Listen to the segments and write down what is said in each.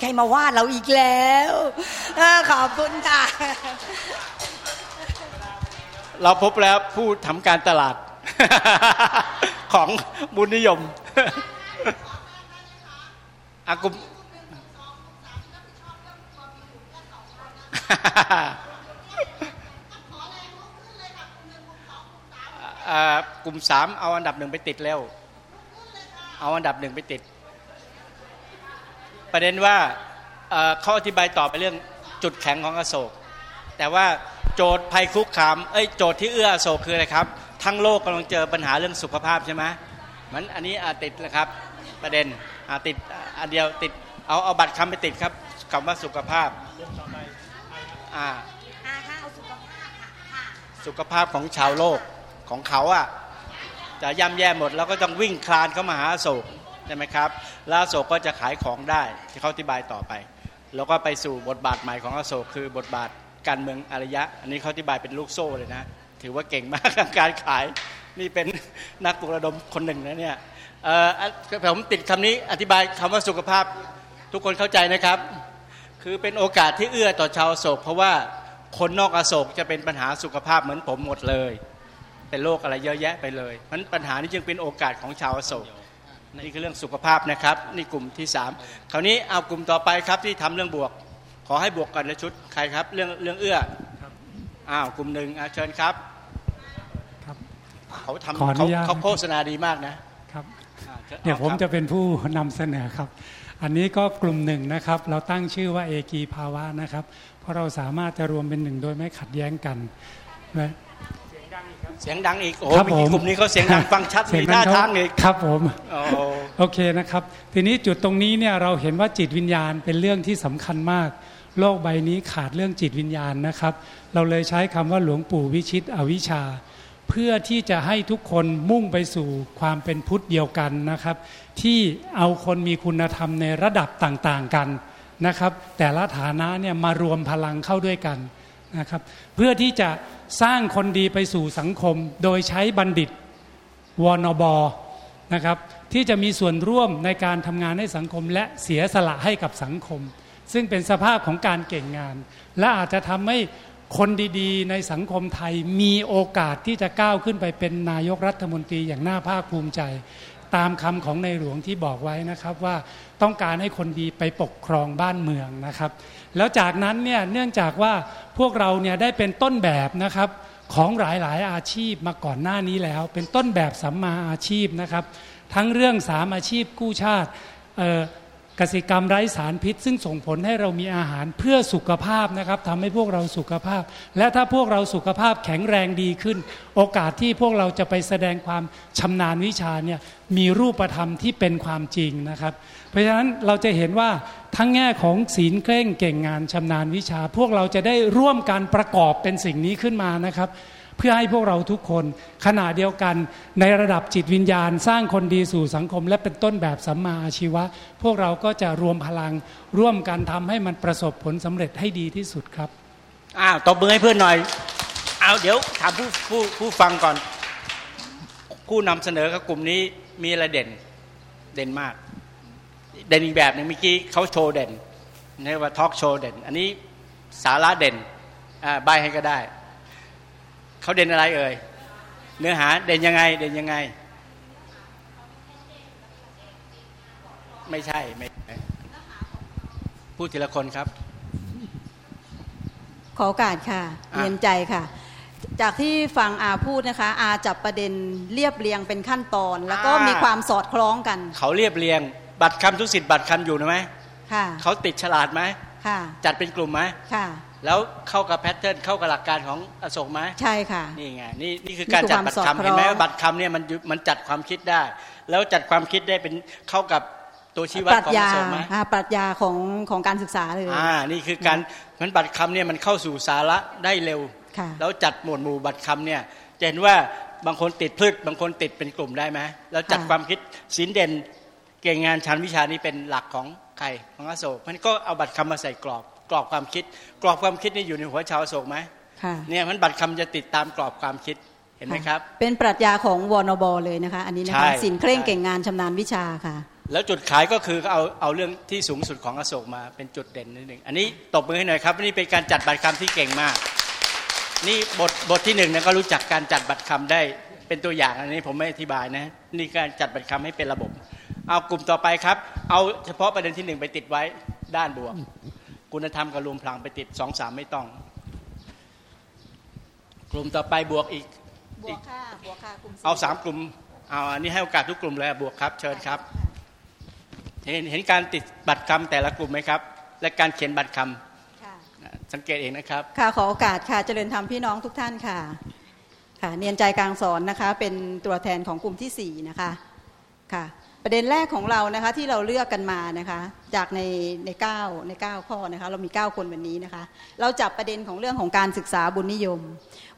ใครมาว่าเราอีกแล้วอขอบคุณค่ะเราพบแล้วผู้ทำการตลาด ของบุญนิยมอากุมอ่ากลุ่มสามเอาอันดับหนึ่งไปติดแล้วเอาอันดับหนึ่งไปติด ประเด็นว่าเขาอธิบายต่อไปเรื่องจุดแข็งของอโศก แต่ว่าโจทย์ภัยคุกคามเอ้ยโจทย์ที่เอื้ออโศกคืออะไรครับ ทั้งโลกกำลังเจอปัญหาเรื่องสุขภาพใช่ไหมมันอันนี้ติดนะครับประเด็นติดอันเดียวติดเอาเอาบัตรคำไปติดครับคำว่าสุขภาพอ่าสุขภาพของชาวโลกของเขาอะจะย่ำแย่หมดแล้วก็ต้องวิ่งคลานเข้ามาหาโศก ช่ไหมครับล้วอโศกก็จะขายของได้ที่เขาอธิบายต่อไป แล้วก็ไปสู่บทบาทใหม่ของอโศกคือบทบาทการเมืองอารยะ อันนี้เขาอธิบายเป็นลูกโซ่เลยนะ ถือว่าเก่งมากทางการขายนี่เป็นนักปลุกระดมคนหนึ่งนะเนี่ยเออผมติดคำนี้อธิบายคำว่าสุขภาพทุกคนเข้าใจนะครับ คือเป็นโอกาสที่เอื้อต่อชาวโศก เพราะว่าคนนอกอโศกจะเป็นปัญหาสุขภาพเหมือนผมหมดเลย เป็นโรคอะไรเยอะแยะไปเลยเพราะฉะนั้นปัญหานี้จึงเป็นโอกาสของชาวอโศก นี่คือเรื่องสุขภาพนะครับ นี่กลุ่มที่สามคราวนี้เอากลุ่มต่อไปครับที่ทำเรื่องบวก ขอให้บวกกันละชุดใครครับ เรื่องเรื่องเอื้ออ้าวกลุ่มหนึ่งอะเชิญครับครับ เขาทำขออนุเขาญาตเขาโฆษณาดีมากนะครับอ่าชิญเดี๋ยวผมอาครับจะเป็นผู้นำเสนอครับ อันนี้ก็กลุ่มหนึ่งนะครับ เราตั้งชื่อว่าเอกีภาวะนะครับ เพราะเราสามารถจะรวมเป็นหนึ่งโดยไม่ขัดแย้งกันนะ เสียงดังอีกโอ้โหครับเมื่อกี้ผมกลุ่มนี้เขาเสียงดังฟังชัดเสีมียท่าดัทางอีกครับผมโอ้โหโอเคนะครับ ทีนี้จุดตรงนี้เนี่ยเราเห็นว่าจิตวิญญาณเป็นเรื่องที่สำคัญมาก โลกใบนี้ขาดเรื่องจิตวิญญาณนะครับ เราเลยใช้คำว่าหลวงปู่วิชิตอวิชชา เพื่อที่จะให้ทุกคนมุ่งไปสู่ความเป็นพุทธเดียวกันนะครับ ที่เอาคนมีคุณธรรมในระดับต่างๆกันนะครับ แต่ละฐานะเนี่ยมารวมพลังเข้าด้วยกัน นะครับเพื่อที่จะสร้างคนดีไปสู่สังคม โดยใช้บัณฑิตวนบนะครับที่จะมีส่วนร่วมในการทำงานให้สังคม และเสียสละให้กับสังคม ซึ่งเป็นสภาพของการเก่งงาน และอาจจะทำให้คนดีๆ ในสังคมไทยมีโอกาสที่จะก้าวขึ้นไปเป็นนายกรัฐมนตรีอย่างน่าภาคภูมิใจ ตามคำของในหลวงที่บอกไว้นะครับว่าต้องการให้คนดีไปปกครองบ้านเมืองนะครับ แล้วจากนั้นเนี่ยเนื่องจากว่าพวกเราเนี่ยได้เป็นต้นแบบนะครับของหลายๆ อาชีพมาก่อนหน้านี้แล้ว เป็นต้นแบบสัมมาอาชีพนะครับ ทั้งเรื่องสามอาชีพกู้ชาติเอ่อกสิกรรมไร้สารพิษ ซึ่งส่งผลให้เรามีอาหารเพื่อสุขภาพนะครับทำให้พวกเราสุขภาพ และถ้าพวกเราสุขภาพแข็งแรงดีขึ้น โอกาสที่พวกเราจะไปแสดงความชำนาญวิชาเนี่ยมีรูปธรรมที่เป็นความจริงนะครับ เพราะฉะนั้นเราจะเห็นว่าทั้งแง่ของศีลเคร่งเก่งงานชำนาญวิชา พวกเราจะได้ร่วมกันประกอบเป็นสิ่งนี้ขึ้นมานะครับ เพื่อให้พวกเราทุกคนขณะเดียวกันในระดับจิตวิญญาณ สร้างคนดีสู่สังคม และเป็นต้นแบบสัมมาอาชีวะ พวกเราก็จะรวมพลังร่วมกันทำให้มันประสบผลสำเร็จให้ดีที่สุดครับอ้าวตบมือให้เพื่อนหน่อยเอาเดี๋ยวถามผู้ผู้ผู้ฟังก่อนผู้นำเสนอกับกลุ่มนี้มีอะไรเด่นเด่นมาก เด่นอีกแบบหนึ่งเมื่อกี้เขาโชว์เด่นเรียกว่าทอล์กโชว์เด่น อันนี้สาระเด่นอ่าใบให้ก็ได้ เขาเด่นอะไรเอ่ยเนื้อหาเด่นยังไง เด่นยังไง ไม่ใช่ไม่ใช่พูดทีละคนครับ ขอโอกาสค่ะอะเรียนใจค่ะจากที่ฟังอาพูดนะคะ อาจับประเด็นเรียบเรียงเป็นขั้นตอน แล้วก็มีความสอดคล้องกัน เขาเรียบเรียง บัตรคำทุกสิทธิ์บัตรคำอยู่นะไหมค่ะเขาติดฉลาดไหมค่ะ จัดเป็นกลุ่มไหมค่ะ แล้วเข้ากับแพทเทิร์นเข้ากับหลักการของอโศกไหมใช่ค่ะ นี่ไงนี่นี่คือการจัดบัตรนี่คือความสอดคำคล้องเห็นไหมว่าบัตรคำเนี่ยมันมันจัดความคิดได้ แล้วจัดความคิดได้เป็นเข้ากับตัวชี้วัดปรัชของอญาโศกไหมอ่าปรัชญาของของการศึกษาเลยอ่านี่คือการมันบัตรคำเนี่ยมันเข้าสู่สาระได้เร็วค่ะแล้วจัดหมวดหมู่บัตรคำเนี่ยจะเห็นว่าบางคนติดพืชบางคนติดเป็นกลุ่มได้ไหมแล้วจัดค่ะความคิดสินเด่น เก่งงานชั้นวิชานี้เป็นหลักของใครของอโศกมันก็เอาบัตรคำมาใส่กรอบ กรอบความคิด กรอบความคิดนี่อยู่ในหัวชาวอโศกไหมค่ะเนี่ยมันบัตรคำจะติดตามกรอบความคิดเห็นไหมครับ เป็นปรัชญาของวนบเลยนะคะ อันนี้นะใช่คะสินเคร่งใช่เก่งงานชำนาญวิชาค่ะ แล้วจุดขายก็คือเอาเอาเรื่องที่สูงสุดของอโศกมาเป็นจุดเด่นนิดหนึ่งอันนี้ตบมือให้หน่อยครับนี่เป็นการจัดบัตรคำที่เก่งมาก นี่บทบทที่หนึ่งนะก็รู้จักการจัดบัตรคำได้เป็นตัวอย่างอันนี้ผมไม่อธิบายนะนี่การจัดบัตรคำให้เป็นระบบ เอากลุ่มต่อไปครับ เอาเฉพาะประเด็นที่หนึ่งไปติดไว้ด้านบวก คุณธรรมกับรวมพลังไปติดสองสามไม่ต้อง กลุ่มต่อไปบวกอีกบวกค่ะบวกค่ะกลุ่มเอาสามกลุ่มเอาอันนี้ให้โอกาสทุกกลุ่มเลยบวกครับเชิญครับ เห็นเห็นการติดบัตรคำแต่ละกลุ่มไหมครับ และการเขียนบัตรคค่ะำสังเกตเองนะครับค่ะขอโอกาสค่ะเจริญธรรมพี่น้องทุกท่านค่ะค่ะเนียนใจกลางสอนนะคะเป็นตัวแทนของกลุ่มที่สี่นะคะค่ะ ประเด็นแรกของเรานะคะที่เราเลือกกันมานะคะจากในในเก้าในเก้าข้อนะคะเรามีเก้าคนวันนี้นะคะเราจับประเด็นของเรื่องของการศึกษาบุญนิยม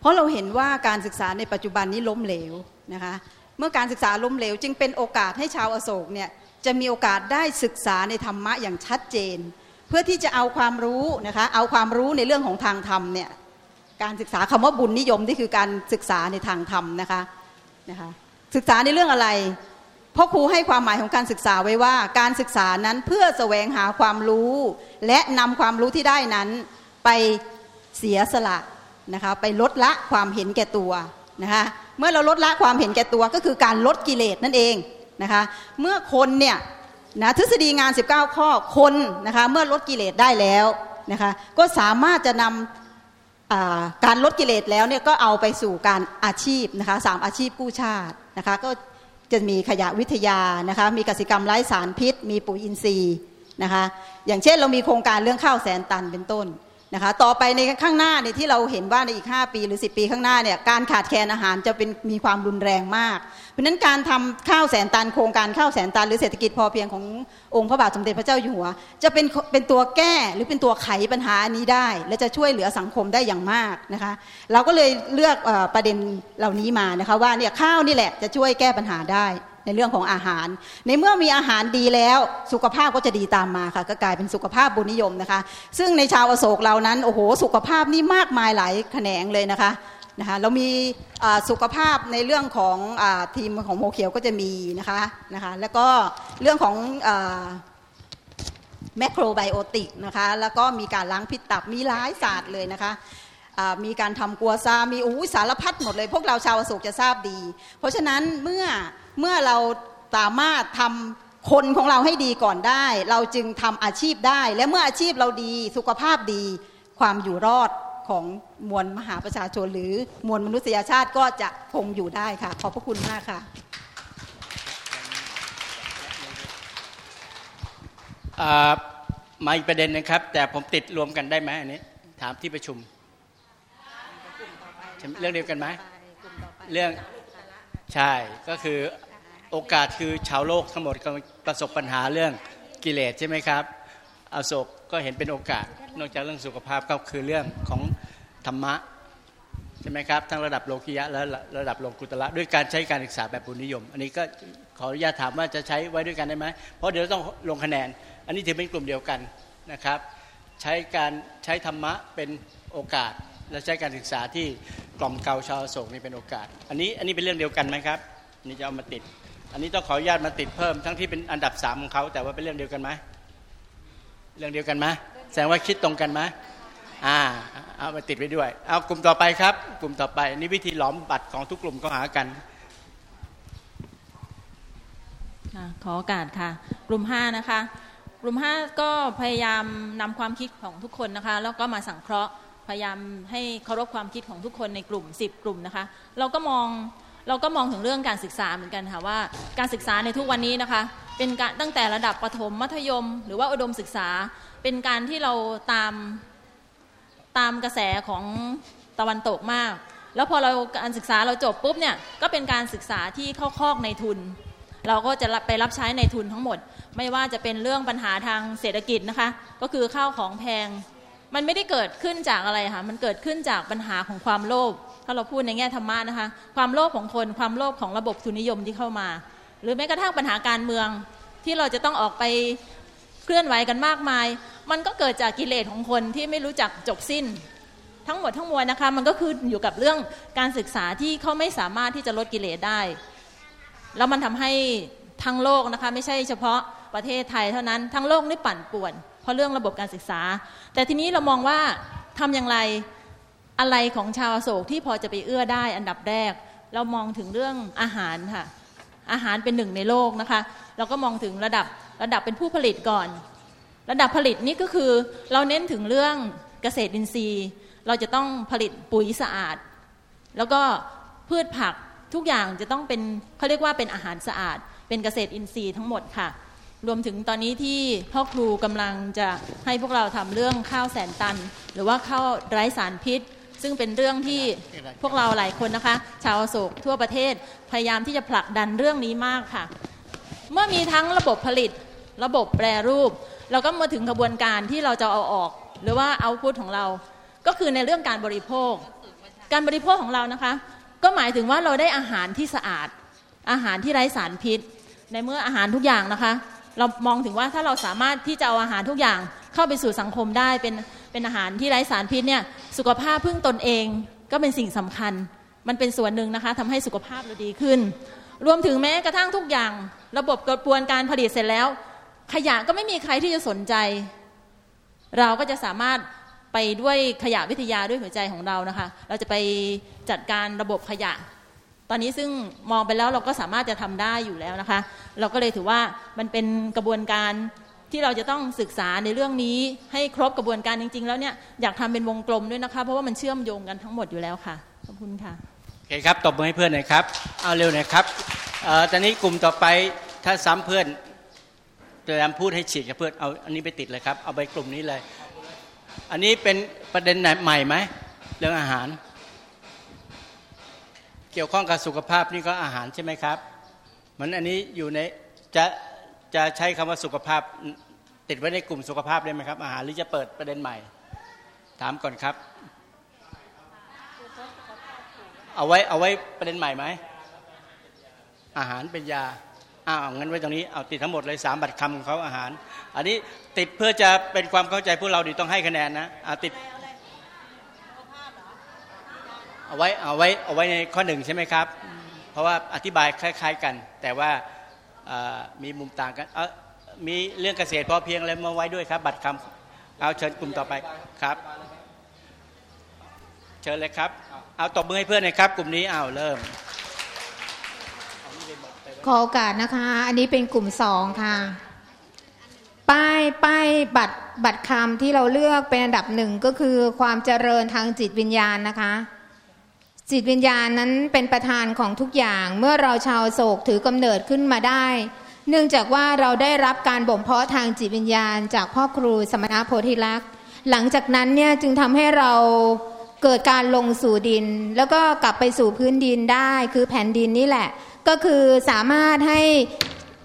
เพราะเราเห็นว่าการศึกษาในปัจจุบันนี้ล้มเหลวนะคะเมื่อการศึกษาล้มเหลว จึงเป็นโอกาสให้ชาวอโศกเนี่ยจะมีโอกาสได้ศึกษาในธรรมะอย่างชัดเจน เพื่อที่จะเอาความรู้นะคะเอาความรู้ในเรื่องของทางธรรมเนี่ยการศึกษาคำว่าบุญนิยมนี่คือการศึกษาในทางธรรมนะคะนะคะศึกษาในเรื่องอะไร เพราะครูให้ความหมายของการศึกษาไว้ว่า การศึกษานั้นเพื่อแสวงหาความรู้ และนำความรู้ที่ได้นั้นไปเสียสละนะคะไปลดละความเห็นแก่ตัวนะคะเมื่อเราลดละความเห็นแก่ตัวก็คือการลดกิเลสนั่นเองนะคะเมื่อคนเนี่ยนะทฤษฎีงาน 19 ข้อคนนะคะเมื่อลดกิเลสได้แล้วนะคะก็สามารถจะนำการลดกิเลสแล้วเนี่ยก็เอาไปสู่การอาชีพนะคะสามอาชีพกู้ชาตินะคะก็ จะมีขยะวิทยานะคะมีกสิกรรมไร้สารพิษ มีปุ๋ยอินทรีย์นะคะอย่างเช่นเรามีโครงการเรื่องข้าวแสนตันเป็นต้น นะคะต่อไปในข้างหน้าเนี่ยที่เราเห็นว่าในอีก 5 ปีหรือ 10 ปีข้างหน้าเนี่ยการขาดแคลนอาหารจะเป็นมีความรุนแรงมาก เพราะนั้นการทำข้าวแสนตันโครงการข้าวแสนตันหรือเศรษฐกิจพอเพียงขององค์พระบาทสมเด็จพระเจ้าอยู่หัว จะเป็นเป็นตัวแก้หรือเป็นตัวไขปัญหาอันนี้ได้ และจะช่วยเหลือสังคมได้อย่างมากนะคะเราก็เลยเลือกประเด็นเหล่านี้มานะคะว่าเนี่ยข้าวนี่แหละจะช่วยแก้ปัญหาได้ ในเรื่องของอาหาร ในเมื่อมีอาหารดีแล้วสุขภาพก็จะดีตามมาค่ะก็กลายเป็นสุขภาพบุญนิยมนะคะ ซึ่งในชาวอโศกเรานั้นโอ้โหสุขภาพนี่มากมายหลายแขนงเลยนะคะนะคะเรามีสุขภาพในเรื่องของอทีมของโมเขียวก็จะมีนะคะนะคะแล้วก็เรื่องของแมคโครไบโอติกนะคะแล้วก็มีการล้างพิษตับมีหลายศาสตร์เลยนะคะมีการทำกัวซา มีอู้สารพัดหมดเลย พวกเราชาวอโศกจะทราบดี เพราะฉะนั้นเมื่อ เมื่อเราสามารถทำคนของเราให้ดีก่อนได้ เราจึงทำอาชีพได้ และเมื่ออาชีพเราดีสุขภาพดี ความอยู่รอดของมวลมหาประชาชน หรือมวลมนุษยชาติก็จะคงอยู่ได้ค่ะ ขอบพระคุณมากค่ะอ่ามาอีกประเด็นนะครับ แต่ผมติดรวมกันได้ไหมอันนี้ ถามที่ประชุมเรื่องเดียวกันไหมเรื่อง ใช่ก็คือโอกาสคือชาวโลกทั้งหมดกำประสบปัญหาเรื่องกิเลสใช่ไหมครับอโศกก็เห็นเป็นโอกาส นอกจากเรื่องสุขภาพก็คือเรื่องของธรรมะใช่ไหมครับทั้งระดับโลกิยะและระดับโลกุตละด้วยการใช้การศึกษาแบบบุญนิยม อันนี้ก็ขออนุญาตถามว่าจะใช้ไว้ด้วยกันได้ไหมเพราะเดี๋ยวต้องลงคะแนน อันนี้ถือเป็นกลุ่มเดียวกันนะครับ ใช้การใช้ธรรมะเป็นโอกาส และใช้การศึกษาที่กล่อมเกลาชาวอโศกนี่เป็นโอกาส อันนี้อันนี้เป็นเรื่องเดียวกันไหมครับนี่จะเอามาติด อันนี้ต้องขออนุญาตมาติดเพิ่มทั้งที่เป็นอันดับสามของเขาแต่ว่าเป็นเรื่องเดียวกันไหมเรื่องเดียวกันไหมแสดงว่าคิดตรงกันไหมอ่าเอามาติดไว้ด้วย เอากลุ่มต่อไปครับ กลุ่มต่อไปนี่วิธีหลอมบัตรของทุกกลุ่มก็หากันขอโอกาสค่ะ กลุ่ม5นะคะกลุ่ม5ก็พยายามนำความคิดของทุกคนนะคะ แล้วก็มาสังเคราะห์ พยายามให้เคารพความคิดของทุกคนในกลุ่ม 10 กลุ่มนะคะ เราก็มองเราก็มองถึงเรื่องการศึกษาเหมือนกันค่ะว่า การศึกษาในทุกวันนี้นะคะ เป็นการตั้งแต่ระดับประถมมัธยม หรือว่าอุดมศึกษา เป็นการที่เราตามตามกระแสของตะวันตกมาก แล้วพอเราการศึกษาเราจบปุ๊บเนี่ยก็เป็นการศึกษาที่เข้าคอกในทุน เราก็จะไปรับใช้ในทุนทั้งหมด ไม่ว่าจะเป็นเรื่องปัญหาทางเศรษฐกิจนะคะ ก็คือข้าวของแพง มันไม่ได้เกิดขึ้นจากอะไรค่ะมันเกิดขึ้นจากปัญหาของความโลภถ้าเราพูดในแง่ธรรมะนะคะ ความโลภของคนความโลภของระบบทุนนิยมที่เข้ามา หรือแม้กระทั่งปัญหาการเมืองที่เราจะต้องออกไปเคลื่อนไหวกันมากมาย มันก็เกิดจากกิเลสของคนที่ไม่รู้จักจบสิ้น ทั้งหมดทั้งมวลนะคะ มันก็คืออยู่กับเรื่องการศึกษาที่เขาไม่สามารถที่จะลดกิเลสได้ แล้วมันทำให้ทั้งโลกนะคะ ไม่ใช่เฉพาะประเทศไทยเท่านั้นทั้งโลกนี่ปั่นป่วน เพราะเรื่องระบบการศึกษา แต่ทีนี้เรามองว่าทำอย่างไรอะไรของชาวโศกที่พอจะไปเอื้อได้อันดับแรก เรามองถึงเรื่องอาหารค่ะอาหารเป็นหนึ่งในโลกนะคะ เราก็มองถึงระดับระดับเป็นผู้ผลิตก่อน ระดับผลิตนี่ก็คือเราเน้นถึงเรื่องเกษตรอินทรีย์ เราจะต้องผลิตปุ๋ยสะอาด แล้วก็พืชผักทุกอย่างจะต้องเป็นเขาเรียกว่าเป็นอาหารสะอาด เป็นเกษตรอินทรีย์ทั้งหมดค่ะ รวมถึงตอนนี้ที่พ่อครูกำลังจะให้พวกเราทำเรื่องข้าวแสนตัน หรือว่าข้าวไร้สารพิษ ซึ่งเป็นเรื่องที่พวกเราหลายคนนะคะ ชาวโศกทั่วประเทศพยายามที่จะผลักดันเรื่องนี้มากค่ะ เมื่อมีทั้งระบบผลิต ระบบแปรรูป เราก็มาถึงกระบวนการที่เราจะเอาออก หรือว่าเอาพุทของเรา ก็คือในเรื่องการบริโภค การบริโภคของเรานะคะ ก็หมายถึงว่าเราได้อาหารที่สะอาด อาหารที่ไร้สารพิษ ในเมื่ออาหารทุกอย่างนะคะ เรามองถึงว่าถ้าเราสามารถที่จะเอาอาหารทุกอย่างเข้าไปสู่สังคมได้เป็นเป็นอาหารที่ไร้สารพิษเนี่ยสุขภาพพึ่งตนเองก็เป็นสิ่งสำคัญ มันเป็นส่วนหนึ่งนะคะทำให้สุขภาพเราดีขึ้น รวมถึงแม้กระทั่งทุกอย่าง ระบบกระบวนการผลิตเสร็จแล้ว ขยะก็ไม่มีใครที่จะสนใจ เราก็จะสามารถไปด้วยขยะวิทยาด้วยหัวใจของเรานะคะ เราจะไปจัดการระบบขยะ ตอนนี้ซึ่งมองไปแล้วเราก็สามารถจะทำได้อยู่แล้วนะคะ เราก็เลยถือว่ามันเป็นกระบวนการที่เราจะต้องศึกษาในเรื่องนี้ให้ครบกระบวนการจริง ๆ แล้วเนี่ยอยากทำเป็นวงกลมด้วยนะคะ เพราะว่ามันเชื่อมโยงกันทั้งหมดอยู่แล้วค่ะขอบคุณค่ะโอเคครับตบมือให้เพื่อนหน่อยครับเอาเร็วหน่อยครับออตอนนี้กลุ่มต่อไปถ้าซ้ำเพื่อนพยายามพูดให้ฉีดกับเพื่อนเอาอันนี้ไปติดเลยครับเอาไปกลุ่มนี้เลย อันนี้เป็นประเด็นไหนใหม่ไหมเรื่องอาหาร เกี่ยวข้องกับสุขภาพนี่ก็อาหารใช่ไหมครับ มือนอันนี้อยู่ในจะจะใช้คำว่าสุขภาพติดไว้ในกลุ่มสุขภาพได้ไหมครับ อาหารหรือจะเปิดประเด็นใหม่ ถามก่อนครับ เอาไว้เอาไว้ประเด็นใหม่ไหมอาหารเป็นยาอ้าวงั้นไว้ตรงนี้เอาติดทั้งหมดเลยสามบัตรคำของเขาอาหาร อันนี้ติดเพื่อจะเป็นความเข้าใจพวกเราดีต้องให้คะแนนนะเอาติดเอาไว้เอาไว้เอาไว้ในข้อหนึ่งใช่ไหมครับ เพราะว่าอธิบายคล้าย ๆกัน แต่ว่ามีมุมต่างกันเอ่อมีเรื่องเกษตรพอเพียงอะไรมาไว้ด้วยครับ บัตรคำเอาเชิญกลุ่มต่อไปครับ เชิญเลยครับ เอาตบมือให้เพื่อนหน่อยครับ กลุ่มนี้เอาเริ่ม ขอโอกาสนะคะ อันนี้เป็นกลุ่มสองค่ะ ป้ายป้ายบัตรบัตรคำที่เราเลือกเป็นอันดับหนึ่งก็คือความเจริญทางจิตวิญญาณนะคะ จิตวิญญาณนั้นเป็นประธานของทุกอย่างเมื่อเราชาวโศกถือกำเนิดขึ้นมาได้ เนื่องจากว่าเราได้รับการบ่มเพาะทางจิตวิญญาณ จากพ่อครูสมณะโพธิลักษณ์ หลังจากนั้นเนี่ยจึงทำให้เราเกิดการลงสู่ดิน แล้วก็กลับไปสู่พื้นดินได้ คือแผ่นดินนี่แหละ ก็คือสามารถให้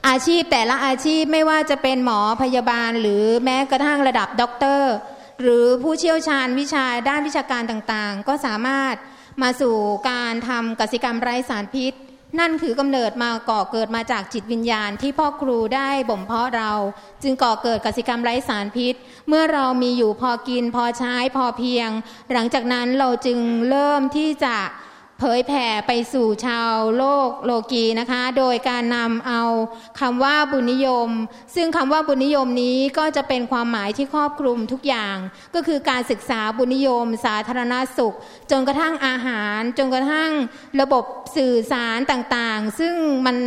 อาชีพแต่ละอาชีพไม่ว่าจะเป็นหมอพยาบาล หรือแม้กระทั่งระดับด็อกเตอร์ หรือผู้เชี่ยวชาญวิชาด้านวิชาการต่างๆ ก็สามารถ มาสู่การทำกสิกรรมไร้สารพิษ นั่นคือกำเนิดมาก่อเกิดมาจากจิตวิญญาณที่พ่อครูได้บ่มเพาะเรา จึงก่อเกิดกสิกรรมไร้สารพิษ เมื่อเรามีอยู่พอกินพอใช้พอเพียง หลังจากนั้นเราจึงเริ่มที่จะ เผยแผ่ไปสู่ชาวโลกโลกีนะคะ โดยการนำเอาคำว่าบุญนิยม ซึ่งคำว่าบุญนิยมนี้ก็จะเป็นความหมายที่ครอบคลุมทุกอย่าง ก็คือการศึกษาบุญนิยม สาธารณสุข จนกระทั่งอาหาร จนกระทั่งระบบสื่อสารต่างๆ ซึ่งมัน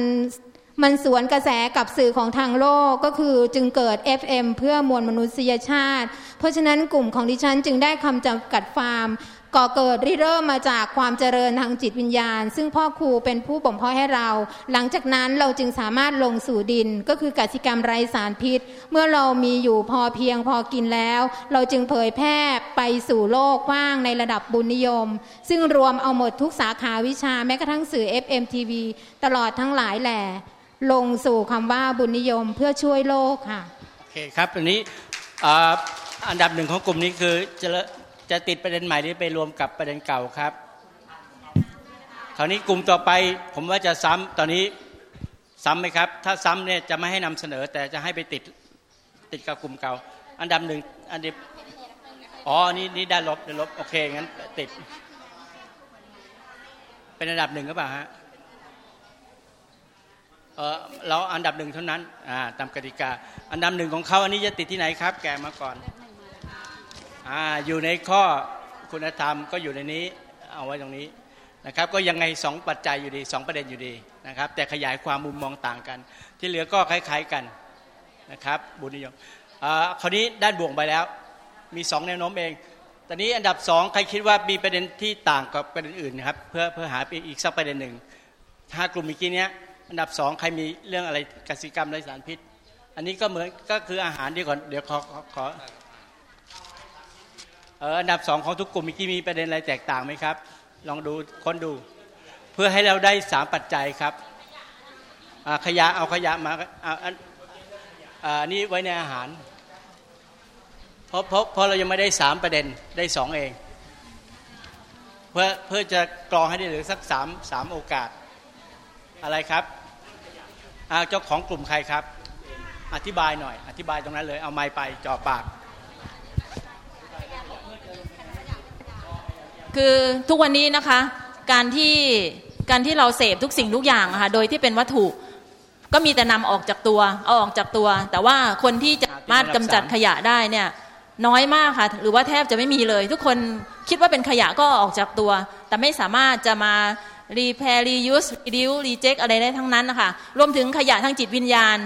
มันสวนกระแสกับสื่อของทางโลกก็คือจึงเกิด FM เพื่อมวลมนุษยชาติ เพราะฉะนั้นกลุ่มของดิฉันจึงได้คำจำกัดฟาร์ม ก่อเกิดริเริ่มมาจากความเจริญทางจิตวิญญาณ ซึ่งพ่อครูเป็นผู้บ่มเพาะให้เรา หลังจากนั้นเราจึงสามารถลงสู่ดิน ก็คือกสิกรรมไร้สารพิษ เมื่อเรามีอยู่พอเพียงพอกินแล้ว เราจึงเผยแพร่ไปสู่โลกกว้างในระดับบุญนิยม ซึ่งรวมเอาหมดทุกสาขาวิชาแม้กระทั่งสื่อ FM TV ตลอดทั้งหลายแหล่ลงสู่คำว่าบุญนิยมเพื่อช่วยโลกค่ะโอเคครับอันนี้อันดับหนึ่งของกลุ่มนี้คือ จะติดประเด็นใหม่หรือไปรวมกับประเด็นเก่าครับ คราวนี้กลุ่มต่อไปผมว่าจะซ้ำตอนนี้ซ้ำไหมครับ ถ้าซ้ำเนี่ยจะไม่ให้นำเสนอ แต่จะให้ไปติดติดกับกลุ่มเก่า อันดับหนึ่งอันดับอ๋อนี่นี่ได้ลบได้ลบโอเคงั้นติด เป็นอันดับหนึ่งหรือเปล่าฮะเออเราอันดับหนึ่งเท่านั้นอ่าตามกติกา อันดับหนึ่งของเขาอันนี้จะติดที่ไหนครับ แกมาก่อน อ่าอยู่ในข้อคุณธรรมก็อยู่ในนี้เอาไว้ตรงนี้นะครับ ก็ยังไงสองปัจจัยอยู่ดีสองประเด็นอยู่ดีนะครับ แต่ขยายความมุมมองต่างกัน ที่เหลือก็คล้าย ๆกันนะครับ บุญนิยมอ่าคราวนี้ด้านบวกไปแล้ว มีสองแนวโน้มเองตอนนี้อันดับสองใครคิดว่ามีประเด็นที่ต่างกับประเด็นอื่นนะครับ เพื่อเพื่อหาอีกสักประเด็นหนึ่งถ้ากลุ่มเมื่อกี้เนี้ยอันดับสองใครมีเรื่องอะไรกสิกรรมไรสารพิษ อันนี้ก็เหมือนก็คืออาหารเดียวก่อนเดี๋ยวขอขอขอ เอออันดับสองของทุกกลุ่มเมื่อกี้มีประเด็นอะไรแตกต่างไหมครับ ลองดูค้นดู เพื่อให้เราได้สามปัจจัยครับขยะเอาขยะมาอันอ่าอันนี้ไว้ในอาหารเพราะเพราะเพราะเรายังไม่ได้สามประเด็นได้สองเอง เพื่อเพื่อจะกรองให้ได้เหลือสักสามสามโอกาสอะไรครับเจ้าของกลุ่มใครครับ อธิบายหน่อย อธิบายตรงนั้นเลยเอาไม้ไปจ่อปาก คือทุกวันนี้นะคะ การที่การที่เราเสพทุกสิ่งทุกอย่างะค่ะโดยที่เป็นวัตถุก็มีแต่นำออกจากตัวเอาออกจากตัว แต่ว่าคนที่จะสามารถกำจัดขยะได้เนี่ยน้อยมากค่ะ หรือว่าแทบจะไม่มีเลย ทุกคนคิดว่าเป็นขยะก็ออกจากตัว แต่ไม่สามารถจะมา repair reuse reduce reject อะไรได้ทั้งนั้นนะคะรวมถึงขยะทางจิตวิญญาณ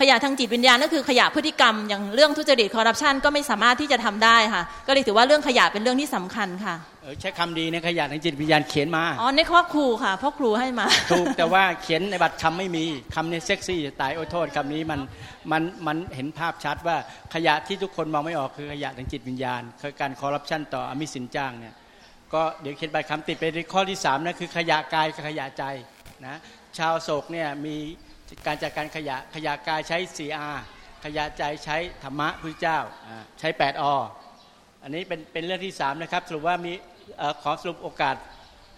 ขยะทางจิตวิญญาณก็คือขยะพฤติกรรม อย่างเรื่องทุจริตคอร์รัปชันก็ไม่สามารถที่จะทำได้ค่ะ ก็เลยถือว่าเรื่องขยะเป็นเรื่องที่สำคัญค่ะ ออใช้คำดีในขยะทางจิตวิญญาณเขียนมาอ๋อในข้อครูค่ะพ่อครูให้มา ถูกแต่ว่าเขียนในบัตรคำไม่มีคำในเซ็กซี่จะตายโอ้โทษคำนี้มันมันมันเห็นภาพชัดว่าขยะที่ทุกคนมองไม่ออกคือขยะทางจิตวิญญาณ คือการคอร์รัปชันต่ออมิสินจ้างเนี่ยก็เดี๋ยวเขียนใบคำติดไปในข้อที่3นะคือขยะกายกับขยะใจนะชาวโศกเนี่ยมีการจัดการขยะขยะกายใช้ 4R ขยะใจใช้ธรรมะพุทธเจ้าอ่าใช้ 8ออันนี้เป็นเป็นเรื่องที่3นะครับสรุปว่ามีเอ่อ ขอสรุปโอกาส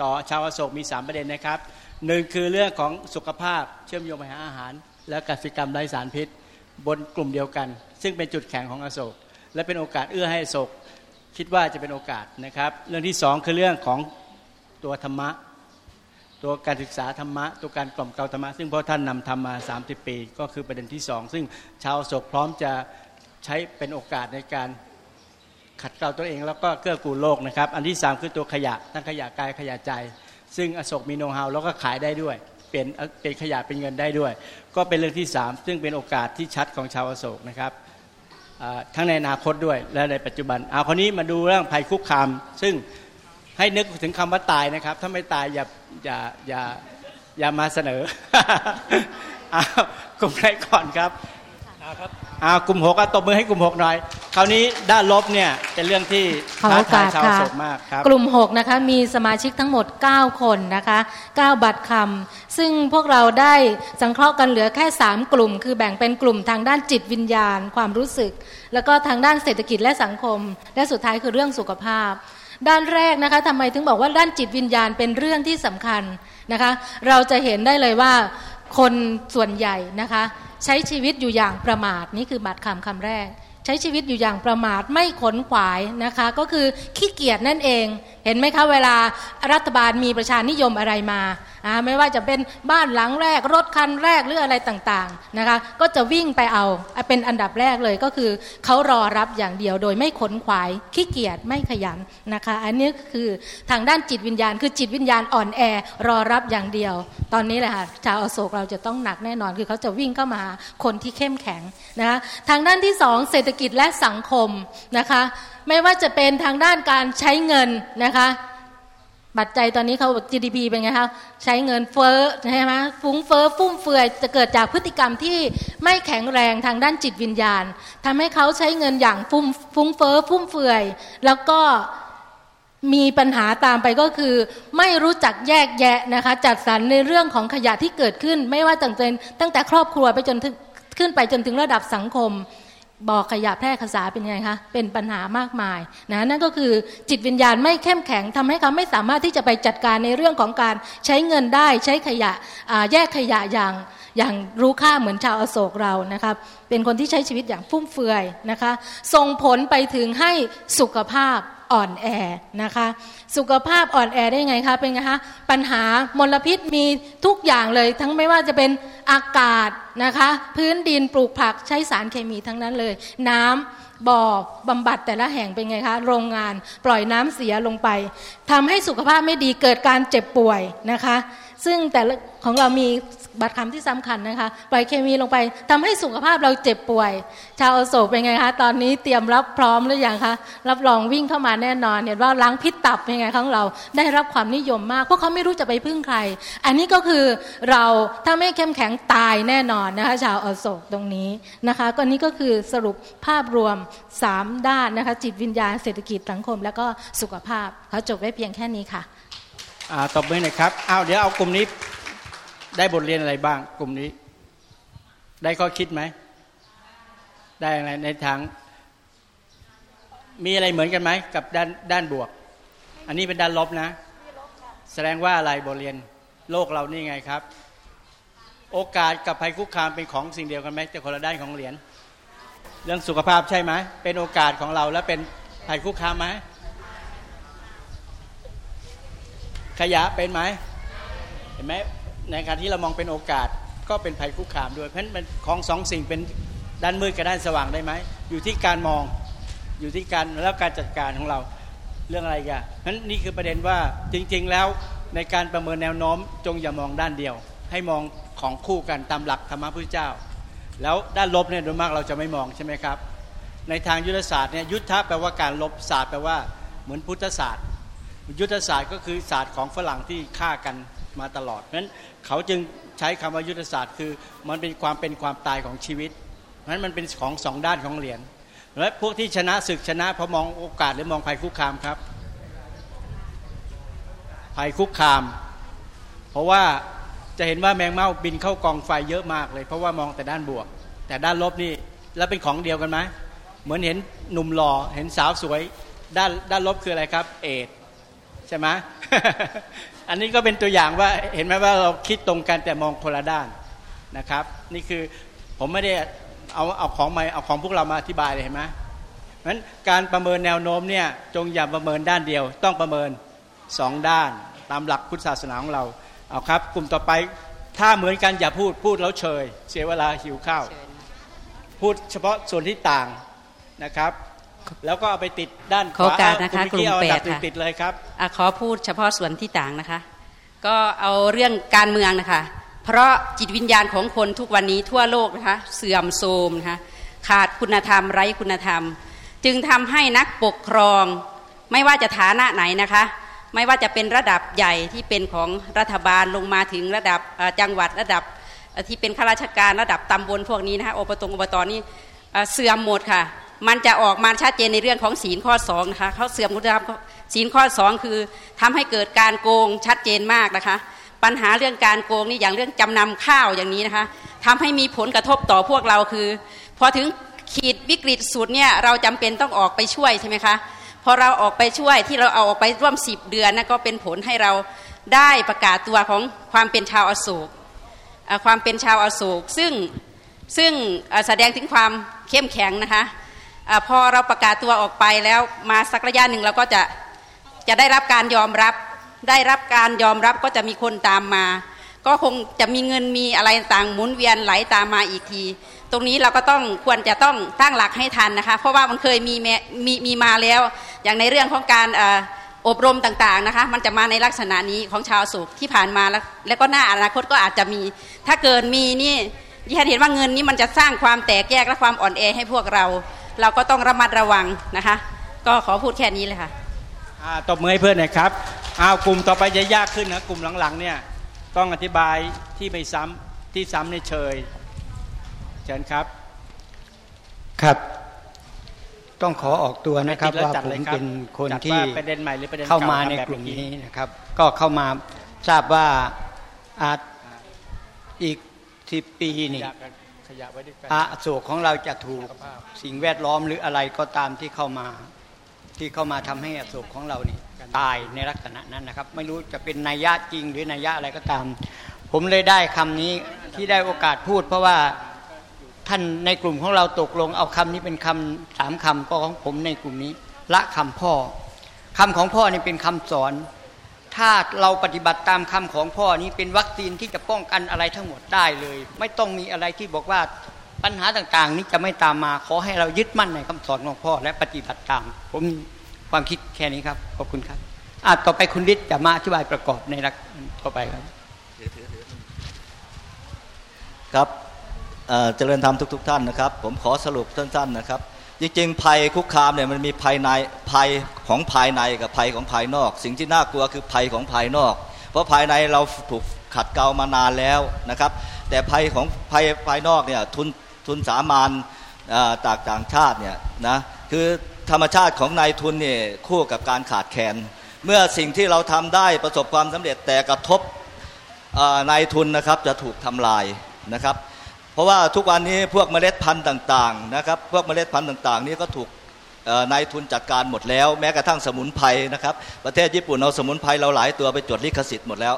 ต่อชาวอโศกมี 3 ประเด็นนะครับหนึ่งคือเรื่องของสุขภาพเชื่อมโยงไปหาอาหาร และกสิกรรมไร้สารพิษ บนกลุ่มเดียวกัน ซึ่งเป็นจุดแข็งของอโศก และเป็นโอกาสเอื้อให้อโศก คิดว่าจะเป็นโอกาสนะครับ เรื่องที่สองคือเรื่องของตัวธรรมะ ตัวการศึกษาธรรมะ ตัวการกล่อมเกลาธรรมะ ซึ่งพ่อท่านนำทำมา 30 ปี ก็คือประเด็นที่สองซึ่งชาวโศกพร้อมจะใช้เป็นโอกาสในการ ขัดเกลาตัวเองแล้วก็เกื้อกูลโลกนะครับ อันที่สามคือตัวขยะทั้งขยะกายขยะใจ ซึ่งอโศกมีโน้ตฮาวแล้วก็ขายได้ด้วยเปลี่ยนเป็นขยะเป็นเงินได้ด้วย ก็เป็นเรื่องที่สามซึ่งเป็นโอกาสที่ชัดของชาวอโศกนะครับทั้งในอนาคตด้วยและในปัจจุบันเอาคนนี้มาดูเรื่องภัยคุกคามซึ่งให้นึกถึงคำว่าตายนะครับ ถ้าไม่ตายอย่าอย่าอย่าอย่ามาเสนอเอากลุ่มไหนก่อนครับเอา กลุ่มหกเอาตบมือให้กลุ่มหกหน่อย คราวนี้ด้านลบเนี่ยเป็นเรื่องที่ขอท้าโอกาทายสชาวค่ะโศกมากครับ กลุ่ม6นะคะมีสมาชิกทั้งหมด 9 คนนะคะ9บัตรคำซึ่งพวกเราได้สังเคราะห์กันเหลือแค่ 3 กลุ่ม คือแบ่งเป็นกลุ่มทางด้านจิตวิญญาณ ความรู้สึก แล้วก็ทางด้านเศรษฐกิจและสังคม และสุดท้ายคือเรื่องสุขภาพ ด้านแรกนะคะทำไมถึงบอกว่าด้านจิตวิญญาณเป็นเรื่องที่สำคัญนะคะ เราจะเห็นได้เลยว่า คนส่วนใหญ่นะคะ ใช้ชีวิตอยู่อย่างประมาทนี่คือบาดคำคำแรก ใช้ชีวิตอยู่อย่างประมาทไม่ขนขวายนะคะ ก็คือขี้เกียจนั่นเอง เห็นไหมคะเวลารัฐบาลมีประชานิยมอะไรมาไม่ว่าจะเป็นบ้านหลังแรกรถคันแรกหรืออะไรต่างๆนะคะก็จะวิ่งไปเอาเป็นอันดับแรกเลยก็คือเขารอรับอย่างเดียวโดยไม่ขนขวายขี้เกียจไม่ขยันนะคะอันนี้คือทางด้านจิตวิญญาณ คือจิตวิญญาณอ่อนแอรอรับอย่างเดียว ตอนนี้แหละค่ะชาวอโศกเราจะต้องหนักแน่นอนคือเขาจะวิ่งเข้ามาคนที่เข้มแข็งนะคะทางด้านที่สองเศรษฐกิจและสังคมนะคะ ไม่ว่าจะเป็นทางด้านการใช้เงินนะคะปัจจัยตอนนี้เขา GDP เป็นไงคะใช้เงินเฟ้อใช่ไหมฟุ้งเฟ้อฟุ่มเฟือยจะเกิดจากพฤติกรรมที่ไม่แข็งแรงทางด้านจิตวิญญาณทำให้เขาใช้เงินอย่างฟุ้งฟุ้งเฟ้อฟุ่มเฟือย แล้วก็มีปัญหาตามไปก็คือ ไม่รู้จักแยกแยะนะคะจัดสรรในเรื่องของขยะที่เกิดขึ้น ไม่ว่าตั้งแต่ตั้งแต่ครอบครัวไปจนถึงขึ้นไปจนถึงระดับสังคม บอกขยะแพร่ขสาเป็นไงคะเป็นปัญหามากมายนะนั่นก็คือจิตวิญญาณไม่เข้มแข็งทำให้เขาไม่สามารถที่จะไปจัดการในเรื่องของการใช้เงินได้ใช้ขยะแยกขยะอย่างอย่างรู้ค่าเหมือนชาวอโศกเรานะครับเป็นคนที่ใช้ชีวิตอย่างฟุ่มเฟือยนะคะส่งผลไปถึงให้สุขภาพ อ่อนแอนะคะ สุขภาพอ่อนแอได้ไงคะเป็นไงคะปัญหามลพิษมีทุกอย่างเลย ทั้งไม่ว่าจะเป็นอากาศนะคะ พื้นดินปลูกผักใช้สารเคมีทั้งนั้นเลย น้ำบ่อบำบัดแต่ละแห่งเป็นไงคะ โรงงานปล่อยน้ำเสียลงไปทำให้สุขภาพไม่ดีเกิดการเจ็บป่วยนะคะ ซึ่งแต่ของเรามีบัตรคำที่สำคัญนะคะปล่อยเคมีลงไปทำให้สุขภาพเราเจ็บป่วย ชาวอโศกเป็นไงคะตอนนี้เตรียมรับพร้อมหรือยังคะรับรองวิ่งเข้ามาแน่นอนเห็นว่าล้างพิษตับเป็นไงของเราได้รับความนิยมมาก เพราะเขาไม่รู้จะไปพึ่งใคร อันนี้ก็คือเราถ้าไม่เข้มแข็งตายแน่นอนนะคะชาวอโศกตรงนี้นะคะก็นี้ก็คือสรุปภาพรวม 3 ด้านนะคะจิตวิญญาณเศรษฐกิจสังคม แล้วก็สุขภาพเขาจบไว้เพียงแค่นี้ค่ะอ่า ตบมือหน่อยครับอ้าวเดี๋ยวเอากลุ่มนี้ ได้บทเรียนอะไรบ้าง กลุ่มนี้ ได้ข้อคิดไหม ได้อะไรในทาง มีอะไรเหมือนกันไหม กับด้านด้านบวก อันนี้เป็นด้านลบนะ แสดงว่าอะไรบทเรียนโลกเรานี่ไงครับ โอกาสกับภัยคุกคามเป็นของสิ่งเดียวกันไหมแต่คนละด้านของเหรียญเรื่องสุขภาพใช่ไหมเป็นโอกาสของเราแล้วเป็นภัยคุกคามไหม ขยะเป็นไหมเห็นไหมในการที่เรามองเป็นโอกาสก็เป็นภัยคุกคามด้วย เพราะฉะนั้นมันของสองสิ่งเป็นด้านมืดกับด้านสว่างได้ไหม อยู่ที่การมองอยู่ที่การแล้วการจัดการของเราเรื่องอะไรกันนั้นนี่คือประเด็นว่าจริงๆแล้วในการประเมินแนวโน้มจงอย่ามองด้านเดียว ให้มองของคู่กันตามหลักธรรมะพุทธเจ้า แล้วด้านลบเนี่ยโดยมากเราจะไม่มองใช่ไหมครับ ในทางยุทธศาสตร์เนี่ยยุทธะแปลว่าการลบศาสตร์แปลว่าเหมือนพุทธศาสตร์ ยุทธศาสตร์ก็คือศาสตร์ของฝรั่งที่ฆ่ากันมาตลอดเพราะฉะนั้นเขาจึงใช้คำว่ายุทธศาสตร์ คือมันเป็นความเป็นความตายของชีวิตเพราะฉะนั้นมันเป็นของสองด้านของเหรียญและพวกที่ชนะศึกชนะเพราะมองโอกาสหรือมองภัยคุกคามครับภัยคุกคาม เพราะว่าจะเห็นว่าแมงเม่าบินเข้ากองไฟเยอะมากเลย เพราะว่ามองแต่ด้านบวก แต่ด้านลบนี่แล้วเป็นของเดียวกันไหมเหมือนเห็นหนุ่มหล่อเห็นสาวสวย ด้านด้านลบคืออะไรครับ เอด ใช่ไหมอันนี้ก็เป็นตัวอย่างว่าเห็นไหมว่าเราคิดตรงกันแต่มองคนละด้านนะครับ นี่คือผมไม่ได้เอาเอาของมาเอาของพวกเรามาอธิบายเลยเห็นไหมเพราะฉะนั้นการประเมินแนวโน้มเนี่ยจงอย่าประเมินด้านเดียว ต้องประเมินสองด้าน ตามหลักพุทธศาสนาของเราเอาครับ กลุ่มต่อไปถ้าเหมือนกันอย่าพูดพูดแล้วเฉย เสียเวลาหิวข้าว พูดเฉพาะส่วนที่ต่างนะครับ แล้วก็เอาไปติดด้านขอโอกาสนะคะณวิกลุ่มเอาแปอันดัดบหนึ่งค่ะติดเลยครับอะขอพูดเฉพาะส่วนที่ต่างนะคะ ก็เอาเรื่องการเมืองนะคะ เพราะจิตวิญญาณของคนทุกวันนี้ทั่วโลกนะคะ เสื่อมโทรมนะคะขาดคุณธรรมไร้คุณธรรม จึงทำให้นักปกครอง ไม่ว่าจะฐานะไหนนะคะ ไม่ว่าจะเป็นระดับใหญ่ที่เป็นของรัฐบาลลงมาถึงระดับเอ่อจังหวัดระดับเอ่อที่เป็นข้าราชการระดับตำบลพวกนี้นะคะอบตอบตนี่เอ่อเสื่อมหมดค่ะ มันจะออกมาชัดเจนในเรื่องของศีลข้อสองนะคะเขาเสื่อมคุณธรรมศีลข้อสองคือทำให้เกิดการโกงชัดเจนมากนะคะ ปัญหาเรื่องการโกงนี่อย่างเรื่องจำนำข้าวอย่างนี้นะคะทำให้มีผลกระทบต่อพวกเราคือพอถึงขีดวิกฤตสุดเนี่ยเราจำเป็นต้องออกไปช่วยใช่ไหมคะพอเราออกไปช่วยที่เราเอาออกไปร่วมสิบเดือนนะก็เป็นผลให้เราได้ประกาศตัวของความเป็นชาวอโศกความเป็นชาวอโศกซึ่งซึ่งแสดงถึงความเข้มแข็งนะคะ อพอเราประกาศตัวออกไปแล้วมาสักระยะหนึ่งเราก็จะจะได้รับการยอมรับ ได้รับการยอมรับก็จะมีคนตามมา ก็คงจะมีเงินมีอะไรต่างหมุนเวียนไหลตามมาอีกที ตรงนี้เราก็ต้องควรจะต้องตั้งหลักให้ทันนะคะ เพราะว่ามันเคยมีมีมีมาแล้ว อย่างในเรื่องของการเอ่ออบรมต่างๆนะคะ มันจะมาในลักษณะนี้ของชาวสุขที่ผ่านมาแล้ว แล้วก็หน้าอนาคตก็อาจจะมี ถ้าเกิดมีนี่ที่ฉันเห็นว่าเงินนี้มันจะสร้างความแตกแยกและความอ่อนแอให้พวกเรา เราก็ต้องระมัดระวังนะคะ ก็ขอพูดแค่นี้เลยค่ะอ่าตบมือให้เพื่อนหน่อยครับอ้าวกลุ่มต่อไปจะยากขึ้นนะกลุ่มหลังๆเนี่ยต้องอธิบายที่ไม่ซ้ำที่ซ้ำในเชยเชิญครับครับ ต้องขอออกตัวนะครับไม่ติดแล้วว่าจัดผเลมยครับเป็นคนจัดที่ว่าประเด็นใหม่หรือประเด็นเข้ามาเก่าในทำแบบกลุ่มเมื่อกี้นี้นะครับ ก็เข้ามาทราบว่าอาจอีกสิบปีนี่อยากกัน ขยะไว้ด้วยกันอาโศกของเราจะถูกสิ่งแวดล้อมหรืออะไรก็ตามที่เข้ามา ที่เข้ามาทำให้อโศกของเรานี่ตายในลักษณะนั้นนะครับ ไม่รู้จะเป็นนัยยะจริงหรือนัยยะอะไรก็ตาม ผมเลยได้คำนี้ที่ได้โอกาสพูด เพราะว่าท่านในกลุ่มของเราตกลง เอาคำนี้เป็นคำสามคำก็ของผมในกลุ่มนี้ ละคำพ่อคำของพ่อนี่เป็นคำสอน ถ้าเราปฏิบัติตามคำของพ่อนี้เป็นวัคซีนที่จะป้องกันอะไรทั้งหมดได้เลย ไม่ต้องมีอะไรที่บอกว่าปัญหาต่างๆ นี้จะไม่ตามมาขอให้เรายึดมั่นในคำสอนของพ่อและปฏิบัติตาม ผมมีความคิดแค่นี้ครับขอบคุณครับอะต่อไปคุณฤทธิ์จะมาอธิบายประกอบในรักต่อไปครับครับเจริญธรรมทุก ๆ ท่านนะครับ ผมขอสรุปสั้นๆนะครับ จริงๆภัยคุกคามเนี่ยมันมีภายในภัยของภายในกับภัยของภายนอก สิ่งที่น่ากลัวคือภัยของภายนอก เพราะภายในเราถูกขัดเกลามานานแล้วนะครับ แต่ภัยของภัยภายนอกเนี่ยทุนทุนสามานจากต่างชาติเนี่ยนะคือธรรมชาติของนายทุนเนี่ยคู่กับการขาดแคลนเมื่อสิ่งที่เราทำได้ประสบความสำเร็จแต่กระทบนายทุนนะครับจะถูกทำลายนะครับ ราะว่าทุกวันนี้พวกเมล็ดพันธุ์ต่างๆนะครับพวกเมล็ดพันธุ์ต่าง ๆ นี้ก็ถูกนายทุนจัดการหมดแล้ว แม้กระทั่งสมุนไพรนะครับประเทศญี่ปุ่นเอาสมุนไพรเราหลายตัวไปจดลิขสิทธิ์หมดแล้ว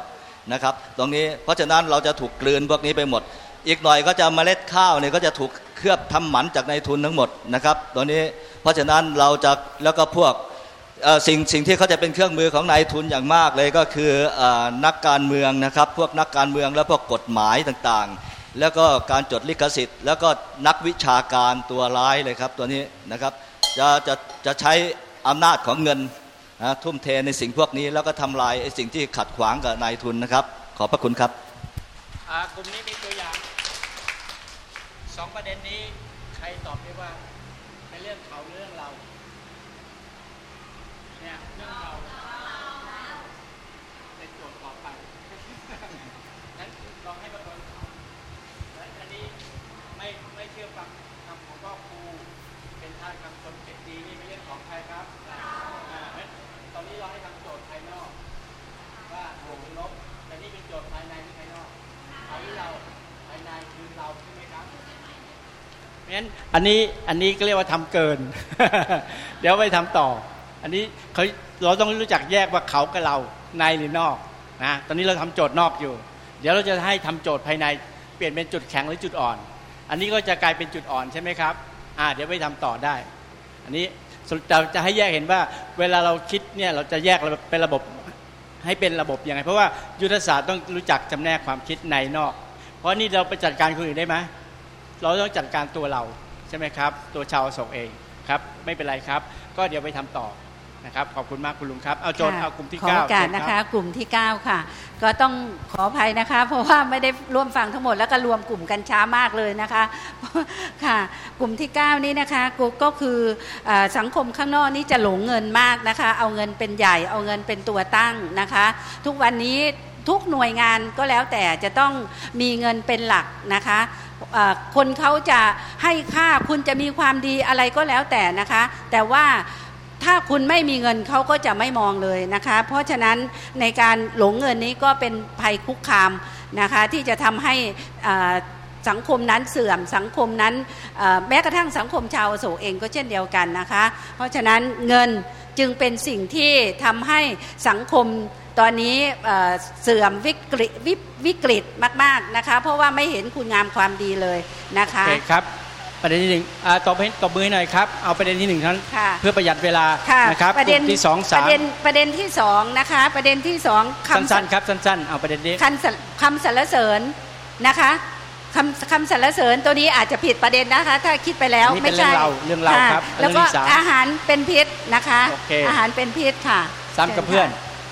นะครับตรงนี้เพราะฉะนั้นเราจะถูกกลืนพวกนี้ไปหมด อีกหน่อยก็จะเมล็ดข้าวเนี่ยก็จะถูกเคลือบทำหมันจากนายทุนทั้งหมดนะครับตัวนี้เพราะฉะนั้นเราจะแล้วก็พวกสิ่งสิ่งที่เขาจะเป็นเครื่องมือของนายทุนอย่างมากเลยก็คืออนักการเมืองนะครับพวกนักการเมืองและพวกกฎหมายต่างๆ แล้วก็การจดลิขสิทธิ์ แล้วก็นักวิชาการตัวร้ายเลยครับตัวนี้นะครับจะจะจะใช้อำนาจของเงินนะทุ่มเทในสิ่งพวกนี้ แล้วก็ทำลายไอ้สิ่งที่ขัดขวางกับนายทุนนะครับ ขอบพระคุณครับกลุ่มนี้มีตัวอย่างสองประเด็นนี้ใครตอบได้ว่าในเรื่องเขาเรื่องเราเนี่ยเรื่องเราในโจทย์ต่อไปนั้นลองให้ประเมินเขาและอั นี้ไม่ไม่เชื่อฟังคำของพ่อครูเป็นท่านคำชมเจ็ดดีนี่ไม่เรื่องของใครครับตอนนี้เราให้ทำโจทย์ภายนอก ว่าบวกหรือลบแต่นี่เป็นโจทย์ภายในหรือภายนอกเอาที่เราภายในคือเราใช่ไหมครับงั้นอันนี้อันนี้ก็เรียกว่าทำเกิน เดี๋ยวไปทำต่อ อันนี้เขาเราต้องรู้จักแยกว่าเขากับเราในหรือนอกนะตอนนี้เราทำโจทย์นอกอยู่ เดี๋ยวเราจะให้ทำโจทย์ภายใน เปลี่ยนเป็นจุดแข็งหรือจุดอ่อน อันนี้ก็จะกลายเป็นจุดอ่อนใช่ไหมครับอ่าเดี๋ยวไปทำต่อได้ อันนี้จะจะให้แยกเห็นว่าเวลาเราคิดเนี่ยเราจะแยกเป็นระบบให้เป็นระบบยังไง เพราะว่ายุทธศาสตร์ต้องรู้จักจำแนกความคิดในนอก เพราะนี่เราไปจัดการคนอื่นได้ไหมเราต้องจัดการตัวเราใช่ไหมครับ ตัวชาวสงเองครับ ไม่เป็นไรครับ ก็เดี๋ยวไปทำต่อ นะครับขอบคุณมากคุณลุงครับเอาโจทย์เอากลุ่มที่9ขอโอกาสนะคะ กลุ่มที่ 9 ค่ะ ก็ต้องขออภัยนะคะ เพราะว่าไม่ได้ร่วมฟังทั้งหมดแล้วก็รวมกลุ่มกันช้ามากเลยนะคะค่ะ กลุ่มที่ 9 นี้นะคะก็คือสังคมข้างนอกนี้จะหลงเงินมากนะคะ เอาเงินเป็นใหญ่เอาเงินเป็นตัวตั้งนะคะ ทุกวันนี้ทุกหน่วยงานก็แล้วแต่จะต้องมีเงินเป็นหลักนะคะคนเขาจะให้ค่าคุณจะมีความดีอะไรก็แล้วแต่นะคะ แต่ว่า ถ้าคุณไม่มีเงินเขาก็จะไม่มองเลยนะคะ เพราะฉะนั้นในการหลงเงินนี้ก็เป็นภัยคุกคามนะคะที่จะทำให้สังคมนั้นเสื่อมสังคมนั้นแม้กระทั่งสังคมชาวโศกเองก็เช่นเดียวกันนะคะ เพราะฉะนั้นเงินจึงเป็นสิ่งที่ทำให้สังคมตอนนี้เสื่อมวิกฤตวิกฤตมาก ๆนะคะ เพราะว่าไม่เห็นคุณงามความดีเลยนะคะโอเคครับ ประเด็นที่หนึ่งตอบให้ตบมือหน่อยครับ เอาประเด็นที่หนึ่งทั้งเพื่อประหยัดเวลานะครับประเด็นที่สองสามประเด็นประเด็นที่สองนะคะ ประเด็นที่สองคำสั้นๆครับสั้นๆเอาประเด็นนี้ คำสรรเสริญนะคะคำคำสรรเสริญตัวนี้อาจจะผิดประเด็นนะคะ ถ้าคิดไปแล้วไม่ใช่เรื่องเราครับแล้วก็อาหารเป็นพิษนะคะอาหารเป็นพิษค่ะซ้ำกับเพื่อน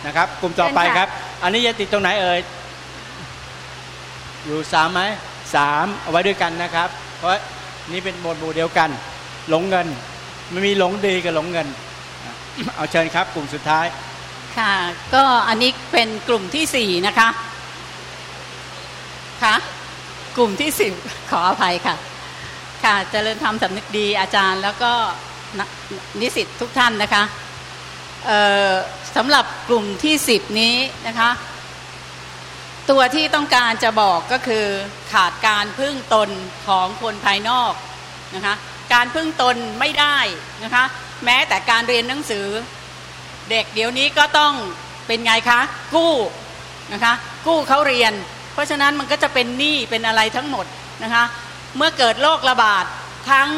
นะครับ กลุ่มต่อไปครับ อันนี้จะติดตรงไหนเอ่ยอยู่สามไหมสามเอาไว้ด้วยกันนะครับ เพราะ นี่เป็นหมดหมู่เดียวกัน หลงเงินไม่มีหลงดีกับหลงเงิน เอาเชิญครับกลุ่มสุดท้าย ค่ะ ก็อันนี้เป็นกลุ่มที่สี่นะคะค่ะกลุ่มที่สิบขออภัยค่ะ ค่ะเจริญธรรมสำนึกดีอาจารย์แล้วก็นิสิตทุกท่านนะคะสำหรับกลุ่มที่สิบนี้นะคะ ตัวที่ต้องการจะบอกก็คือขาดการพึ่งตนของคนภายนอกนะคะการพึ่งตนไม่ได้นะคะแม้แต่การเรียนหนังสือ เด็กเดี๋ยวนี้ก็ต้องเป็นไงคะ กู้นะคะกู้เขาเรียน เพราะฉะนั้นมันก็จะเป็นหนี้เป็นอะไรทั้งหมดนะคะเมื่อเกิดโรคระบาดทั้ง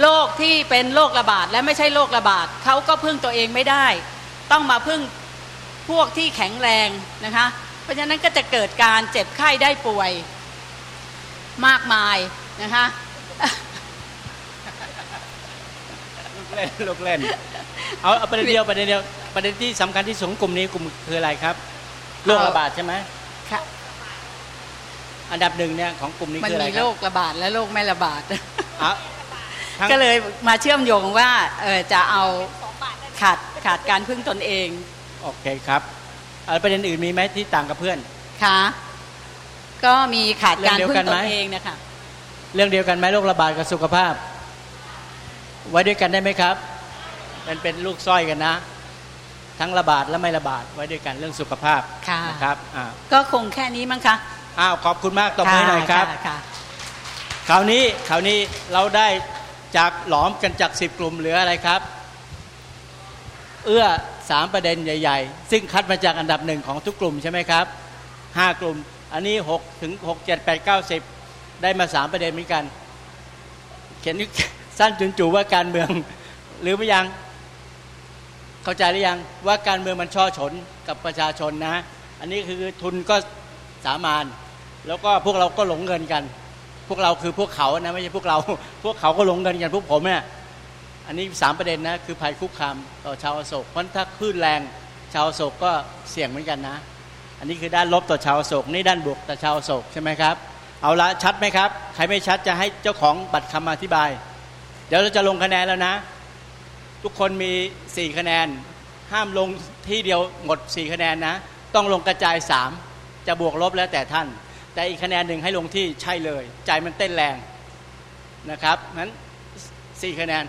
โรคที่เป็นโรคระบาดและไม่ใช่โรคระบาดเขาก็พึ่งตัวเองไม่ได้ ต้องมาพึ่งพวกที่แข็งแรงนะคะ เพราะฉะนั้นก็จะเกิดการเจ็บไข้ได้ป่วยมากมายนะคะลูกเล่นลูกเล่นเอาเอาประเด็นเดียวประเด็นเดียวประเด็นที่สำคัญที่สุดของกลุ่มนี้กลุ่มคืออะไรครับโรคระบาดใช่ไหมค่ะอันดับหนึ่งเนี่ยของกลุ่มนี้มันคืออะไรมีคโรรับคระบาดและโรคไม่ระบาดอะทั้งก็เลยมาเชื่อมโยงว่าเออจะเอาขาดขาดการพึ่งตนเอง โอเคครับเอา ประเด็นอื่นมีไหมที่ต่างกับเพื่อนค่ะก็มีขาดการเรื่องเดียวพึ่กังนตไหมนเองนะคะเรื่องเดียวกันไหมโรคระบาดกับสุขภาพ ไว้ด้วยกันได้ไหมครับ มันเป็นลูกสร้อยกันนะ ทั้งระบาดและไม่ระบาดไว้ด้วยกันเรื่องสุขภาพค่ะนะครับอ่าก็คงแค่นี้มั้งคะอ้าวขอบคุณมากตบมือหน่อยครับะค่ะคราวนี้คราวนี้เราได้จากหลอมกันจากสิบกลุ่มเหลืออะไรครับ เอื้อสามประเด็นใหญ่ ๆ ซึ่งคัดมาจากอันดับหนึ่งของทุกกลุ่มใช่ไหมครับห้ากลุ่ม อันนี้หกถึงหกเจ็ดแปดเก้าสิบได้มาสามประเด็นเหมือนกัน เขียนสั้นจุนจูว่าการเมืองหรือไม่ยัง เข้าใจหรือยังว่าการเมืองมันช่อฉนกับประชาชนนะ อันนี้คือทุนก็สามานแล้วก็พวกเราก็หลงเงินกัน พวกเราคือพวกเขานะไม่ใช่พวกเรา พวกเขาก็หลงเงินกันพวกผมเนี่ย อันนี้สามประเด็นนะคือภัยคุกคามต่อชาวอโศกเพราะถ้าคลื่นแรงชาวอโศกก็เสี่ยงเหมือนกันนะ อันนี้คือด้านลบต่อชาวอโศกนี่ด้านบวกต่อชาวอโศกใช่ไหมครับ เอาละชัดไหมครับ ใครไม่ชัดจะให้เจ้าของบัตรคำอธิบาย เดี๋ยวเราจะลงคะแนนแล้วนะ ทุกคนมี 4 คะแนน ห้ามลงที่เดียวหมด 4 คะแนนนะ ต้องลงกระจาย 3 จะบวกลบแล้วแต่ท่าน แต่อีกคะแนนหนึ่งให้ลงที่ใช่เลย ใจมันเต้นแรงนะครับนั้น4คะแนน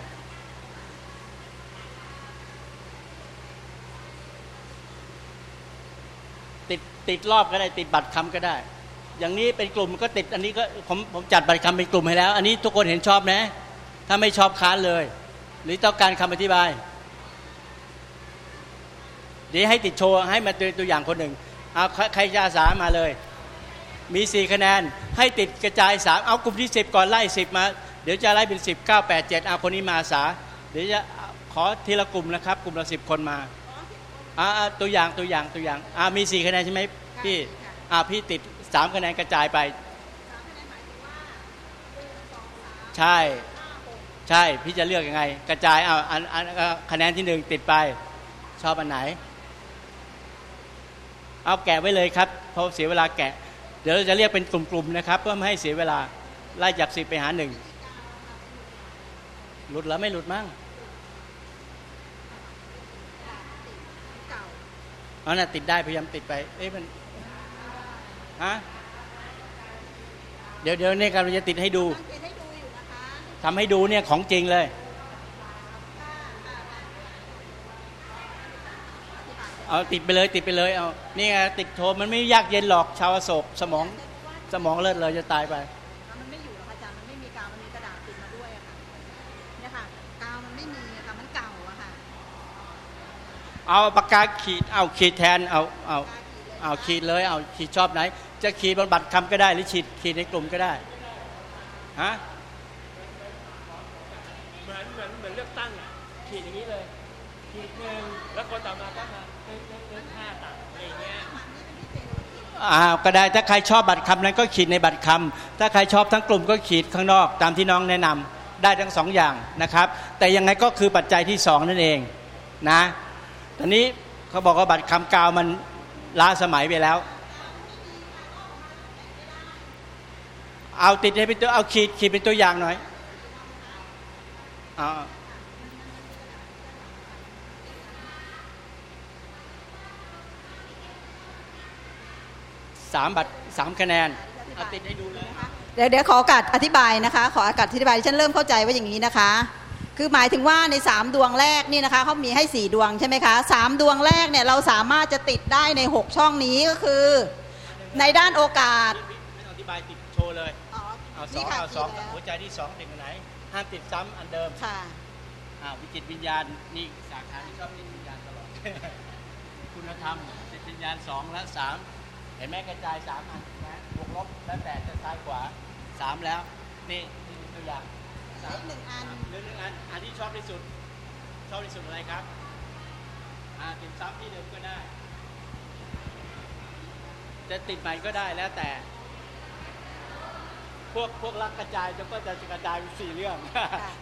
ติดรอบก็ได้ติดบัตรคำก็ได้ อย่างนี้เป็นกลุ่มก็ติดอันนี้ก็ผมผมจัดบัตรคำเป็นกลุ่มให้แล้ว อันนี้ทุกคนเห็นชอบนะ ถ้าไม่ชอบค้านเลย หรือต้องการคำอธิบายเดี๋ยวให้ติดโชว์ให้มาตัวตัวอย่างคนหนึ่งเอาใครใครจะอาสามาเลย มีสี่คะแนนให้ติดกระจายสามเอากลุ่มที่สิบก่อนไล่สิบมา เดี๋ยวจะไล่เป็นสิบเก้าแปดเจ็ดเอาคนนี้มาอาสา เดี๋ยวจะขอทีละกลุ่มนะครับ กลุ่มละสิบคนมา อ่าอ่าตัวอย่างตัวอย่างตัวอย่างอ่ามีสี่คะแนนใช่ไหมพี่อ่าพี่ติดสามคะแนนกระจายไป ใช่ ใช่พี่จะเลือกยังไง กระจายเอาอันอันอันคะแนนที่หนึ่งติดไป ชอบอันไหน เอาแกะไว้เลยครับเพราะเสียเวลาแกะ เดี๋ยวเราจะเรียกเป็นกลุ่มๆนะครับ เพื่อไม่ให้เสียเวลาไล่จากสิบไปหาหนึ่งหลุดแล้วไม่หลุดมั้ง เอาน่ะติดได้พยายามติดไป เอ๊ะมันฮะเดี๋ยวเดี๋ยวเนี่ยการเราจะติดให้ดูทำให้ดูเนี่ยของจริงเลย เอาติดไปเลยติดไปเลยเอานี่ไงติดโทรมันไม่ยากเย็นหรอกชาวอโศกสมองสมองเลิศเลยจะตายไป เอาปากกาขีดเอาขีดแทนเอาเอาเอาขีดเลยเอาขีดชอบไหน จะขีดบนบัตรคำก็ได้หรือขีดขีดในกลุ่มก็ได้ฮะเหมือนเหมือนเหมือนเลือกตั้งขีดอย่างนี้เลยขีดหนึ่งแล้วคนต่อมาก็มาเลือกห้าต่างอะไรเงี้ยอ้าวก็ได้ถ้าใครชอบบัตรคำนั้นก็ขีดในบัตรคำถ้าใครชอบทั้งกลุ่มก็ขีดข้างนอกตามที่น้องแนะนำได้ทั้งสองอย่างนะครับ แต่ยังไงก็คือปัจจัยที่สองนั่นเองนะ ตอนนี้เขาบอกว่าบัตรคำกาวมันล้าสมัยไปแล้ว เอาติดให้เป็นตัวเอาขีดขีดเป็นตัวอย่างหน่อยอสามบัตรสามคะแนนเอาติดให้ดูเลยเดี๋ยวเดี๋ยวขอโอกาสอธิบายนะคะ ขอโอกาสอธิบายฉันเริ่มเข้าใจว่าอย่างนี้นะคะ คือหมายถึงว่าใน 3 ดวงแรกนี่นะคะเขามีให้ 4 ดวงใช่ไหมคะสามดวงแรกเนี่ยเราสามารถจะติดได้ใน 6 ช่องนี้ก็คือ ในด้านโอกาสไม่ต้องอธิบายติดโชว์เลยเอาสนี่องค่ะเอาสองติดแล้วหัวใจที่สองติดอันไหนห้ามติดซ้ำอันเดิมค่ะอ่าวิจิตวิญญาณนี่สาขาที่ชอบติดวิญญาณตลอดคุณธรรมติดวิญญาณสองและสามเห็นไหมกระจายสามอันนะบวกลบแล้วแต่จะซ้ายขวาสามแล้วนี่นี่เป็นตัวอย่าง สามหนึ่งอันหรือหนึ่งอันอันที่ชอบที่สุด ชอบที่สุดอะไรครับ อ่าติดซ้ำที่เดิมก็ได้ จะติดใหม่ก็ได้แล้วแต่ พวกพวกรักกระจายจะก็จะกระจายเป็นสี่เรื่อง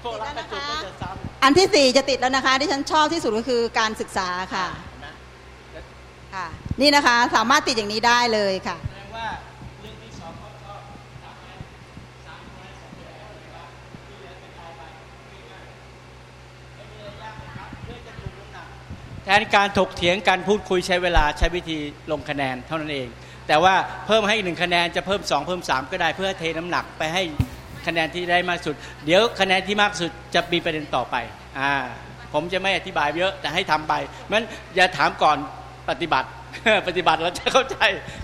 พวกรักกระจุกก็จะซ้ำอันที่สี่จะติดแล้วนะคะ ที่ฉันชอบที่สุดก็คือการศึกษาค่ะเห็นไหมแล้วค่ะ นี่นะคะสามารถติดอย่างนี้ได้เลยค่ะ แทนการถกเถียงการพูดคุยใช้เวลาใช้วิธีลงคะแนนเท่านั้นเอง แต่ว่าเพิ่มให้อีกหนึ่งคะแนนจะเพิ่มสองเพิ่มสามก็ได้เพื่อเทน้ำหนักไปให้คะแนนที่ได้มากสุด เดี๋ยวคะแนนที่มากสุดจะมีประเด็นต่อไปอ่าผมจะไม่อธิบายเยอะแต่ให้ทำไปมันอย่าถามก่อนปฏิบัติ ปฏิบัติเราจะเข้าใจ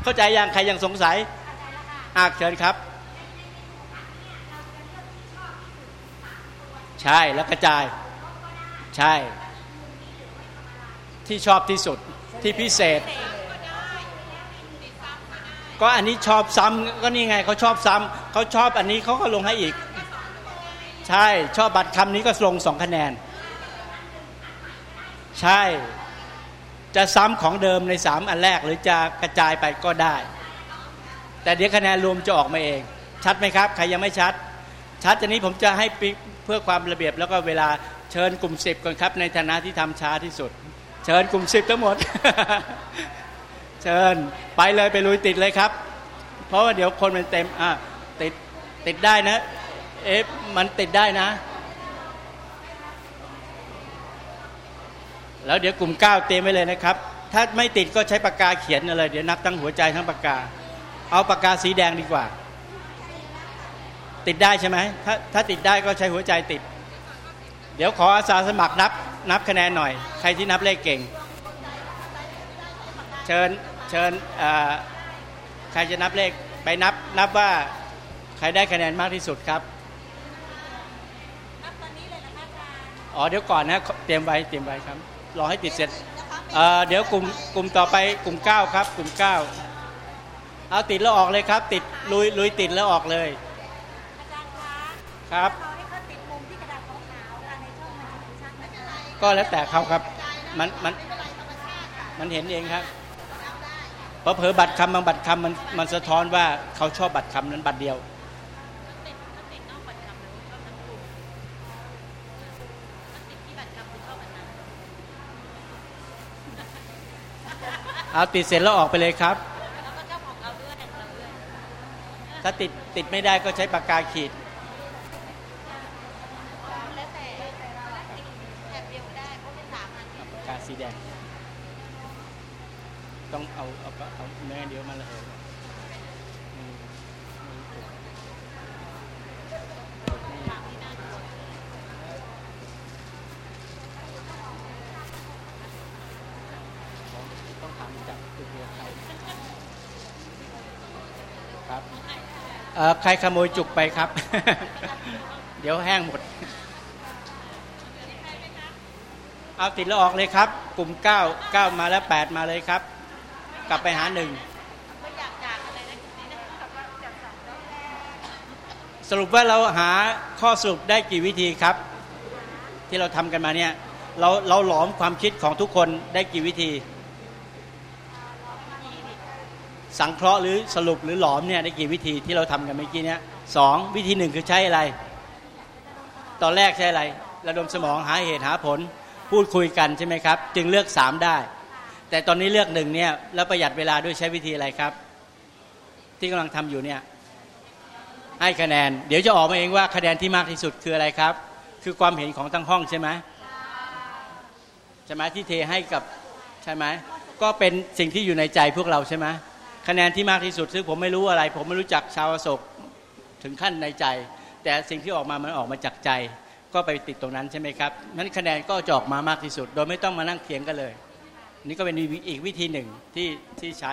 เข้าใจยังใครยังสงสัยอาเชิญครับ ใช่แล้วกระจาย ใช่ ที่ชอบที่สุดที่พิเศษ ก็อันนี้ชอบซ้ำก็นี่ไงเขาชอบซ้ำเขาชอบอันนี้เขาก็ลงให้อีก ใช่ชอบบัตรคำนี้ก็ลงสองคะแนน ใช่ จะซ้ำของเดิมในสามอันแรกหรือจะกระจายไปก็ได้ แต่เดี๋ยวคะแนนรวมจะออกมาเอง ชัดไหมครับ ใครยังไม่ชัด ชัดจะนี้ผมจะให้ปิเพื่อความระเบียบแล้วก็เวลาเชิญกลุ่มสิบก่อนครับ ในฐานะที่ทำช้าที่สุด เชิญกลุ่มสิบทั้งหมด เชิญไปเลยไปลุยติดเลยครับ เพราะว่าเดี๋ยวคนมันเต็มอะติดติดได้นะ เอ๊ะมันติดได้นะ แล้วเดี๋ยวกลุ่มเก้าเตรียมไว้เลยนะครับ ถ้าไม่ติดก็ใช้ปากกาเขียนอะไรเดี๋ยวนับทั้งหัวใจทั้งปากกา เอาปากกาสีแดงดีกว่า ติดได้ใช่ไหมถ้าถ้าติดได้ก็ใช้หัวใจติด เดี๋ยวขออาสาสมัครนับนับคะแนนหน่อย ใครที่นับเลขเก่ง เชิญเชิญเอ่อใครจะนับเลขไปนับนับว่าใครได้คะแนนมากที่สุดครับอ๋อเดี๋ยวก่อนนะเตรียมไว้เตรียมไว้ครับรอให้ติดเสร็จเอ่อเดี๋ยวกลุ่มกลุ่มต่อไปกลุ่ม 9 ครับ กลุ่ม 9 เอาติดแล้วออกเลยครับ ติดลุยลุยติดแล้วออกเลยครับ ก็แล้วแต่เขาครับ มันมันมันเห็นเองครับเพราะเผลอบัตรคำบางบัตรคำมันมันสะท้อนว่าเขาชอบบัตรคำนั้นบัตรเดียว เอาติดเสร็จแล้วออกไปเลยครับ ถ้าติดติดไม่ได้ก็ใช้ปากกาขีด ปากกาสีแดง ต้องเอาเอาเอาแม่งั้นเดี๋ยวมันระเหยอืมต้องถามจากตัวเดียวใครครับเอ่อ ใครขโมยจุกไปครับ เดี๋ยวแห้งหมด เอาติดแล้วออกเลยครับ กลุ่ม9 9มาแล้ว8มาเลยครับ กลับไปหาหนึ่งสรุปว่าเราหาข้อสรุปได้กี่วิธีครับ ที่เราทำกันมาเนี่ย เราเราหลอมความคิดของทุกคนได้กี่วิธี สังเคราะห์หรือสรุปหรือหลอมเนี่ยได้กี่วิธีที่เราทำกันเมื่อกี้เนี่ยสองวิธีหนึ่งคือใช้อะไร ตอนแรกใช้อะไร ระดมสมองหาเหตุหาผล พูดคุยกันใช่ไหมครับ จึงเลือกสามได้ แต่ตอนนี้เลือกหนึ่งเนี่ยแล้วประหยัดเวลาด้วยใช้วิธีอะไรครับ ที่กำลังทำอยู่เนี่ยให้คะแนน เดี๋ยวจะออกมาเองว่าคะแนนที่มากที่สุดคืออะไรครับ คือความเห็นของทั้งห้องใช่ไหมใช่ไหมที่เทให้กับใช่ไหมก็เป็นสิ่งที่อยู่ในใจพวกเราใช่ไหม คะแนนที่มากที่สุดซึ่งผมไม่รู้อะไร ผมไม่รู้จักชาวโศกถึงขั้นในใจ แต่สิ่งที่ออกมามันออกมาจากใจ ก็ไปติดตรงนั้นใช่ไหมครับนั้นคะแนนก็จะออกมามากที่สุด โดยไม่ต้องมานั่งเถียงกันเลย นี่ก็เป็นอีกวิธีหนึ่งที่ที่ใช้